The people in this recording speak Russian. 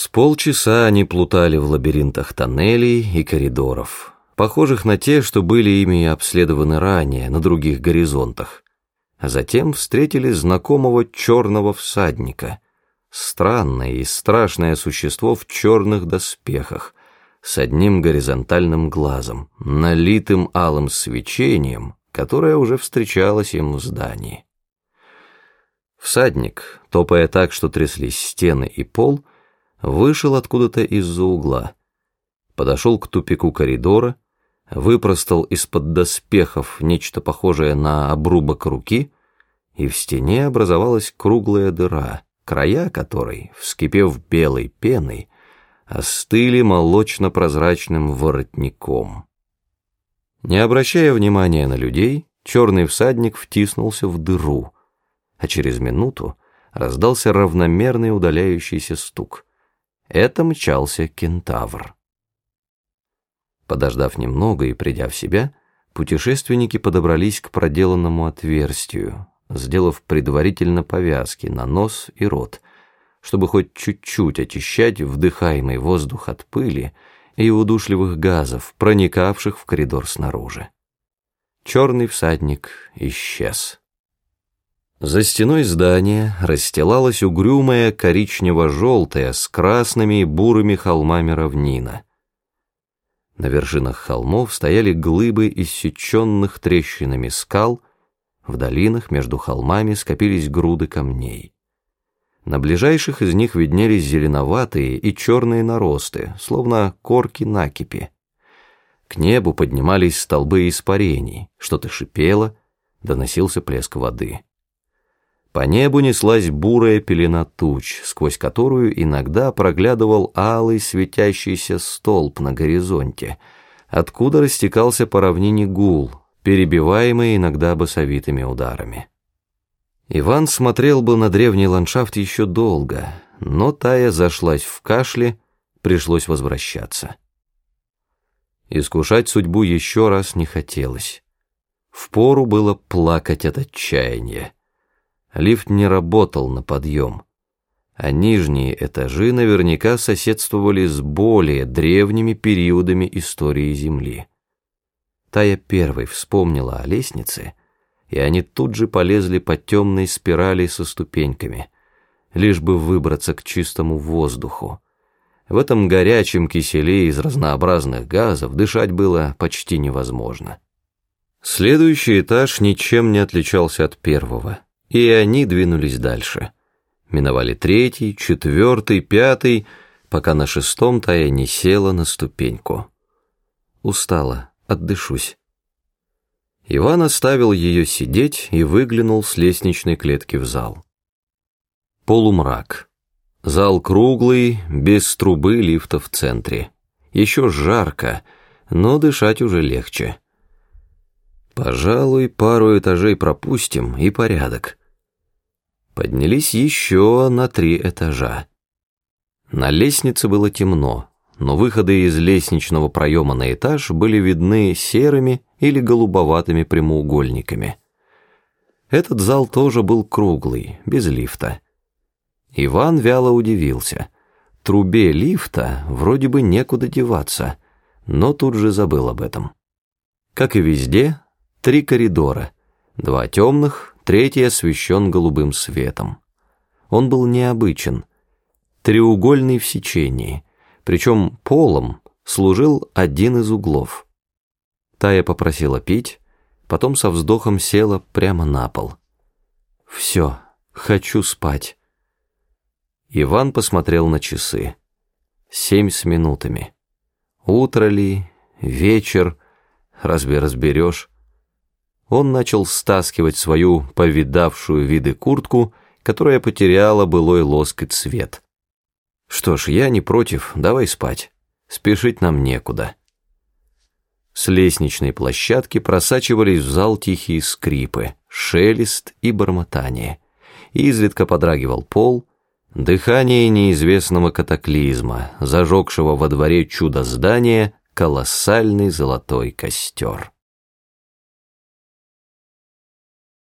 С полчаса они плутали в лабиринтах тоннелей и коридоров, похожих на те, что были ими обследованы ранее на других горизонтах, а затем встретили знакомого черного всадника, странное и страшное существо в черных доспехах, с одним горизонтальным глазом, налитым алым свечением, которое уже встречалось им в здании. Всадник, топая так, что тряслись стены и пол, вышел откуда-то из-за угла, подошел к тупику коридора, выпростал из-под доспехов нечто похожее на обрубок руки, и в стене образовалась круглая дыра, края которой, вскипев белой пеной, остыли молочно-прозрачным воротником. Не обращая внимания на людей, черный всадник втиснулся в дыру, а через минуту раздался равномерный удаляющийся стук. Это мчался кентавр. Подождав немного и придя в себя, путешественники подобрались к проделанному отверстию, сделав предварительно повязки на нос и рот, чтобы хоть чуть-чуть очищать вдыхаемый воздух от пыли и удушливых газов, проникавших в коридор снаружи. Черный всадник исчез. За стеной здания расстилалась угрюмая коричнево-желтая с красными и бурыми холмами равнина. На вершинах холмов стояли глыбы иссеченных трещинами скал, в долинах между холмами скопились груды камней. На ближайших из них виднелись зеленоватые и черные наросты, словно корки накипи. К небу поднимались столбы испарений, что-то шипело, доносился плеск воды. По небу неслась бурая пелена туч, сквозь которую иногда проглядывал алый светящийся столб на горизонте, откуда растекался по равнине гул, перебиваемый иногда басовитыми ударами. Иван смотрел бы на древний ландшафт еще долго, но Тая зашлась в кашле, пришлось возвращаться. Искушать судьбу еще раз не хотелось. Впору было плакать от отчаяния. Лифт не работал на подъем, а нижние этажи наверняка соседствовали с более древними периодами истории Земли. Тая первой вспомнила о лестнице — и они тут же полезли по темной спирали со ступеньками, лишь бы выбраться к чистому воздуху. В этом горячем киселе из разнообразных газов дышать было почти невозможно. Следующий этаж ничем не отличался от первого, и они двинулись дальше. Миновали третий, четвертый, пятый, пока на шестом Тая не села на ступеньку. Устала, отдышусь. Иван оставил ее сидеть и выглянул с лестничной клетки в зал. Полумрак. Зал круглый, без трубы лифта в центре. Еще жарко, но дышать уже легче. Пожалуй, пару этажей пропустим и порядок. Поднялись еще на три этажа. На лестнице было темно, но выходы из лестничного проема на этаж были видны серыми или голубоватыми прямоугольниками. Этот зал тоже был круглый, без лифта. Иван вяло удивился. Трубе лифта вроде бы некуда деваться, но тут же забыл об этом. Как и везде, три коридора, два темных, третий освещен голубым светом. Он был необычен, треугольный в сечении — причем полом служил один из углов. Тая попросила пить, потом со вздохом села прямо на пол. «Все, хочу спать». Иван посмотрел на часы. Семь с минутами. Утро ли, вечер, разве разберешь? Он начал стаскивать свою повидавшую виды куртку, которая потеряла былой лоск и цвет. Что ж, я не против, давай спать. Спешить нам некуда. С лестничной площадки просачивались в зал тихие скрипы, шелест и бормотание. Изредка подрагивал пол, дыхание неизвестного катаклизма, зажегшего во дворе чудо здания колоссальный золотой костер.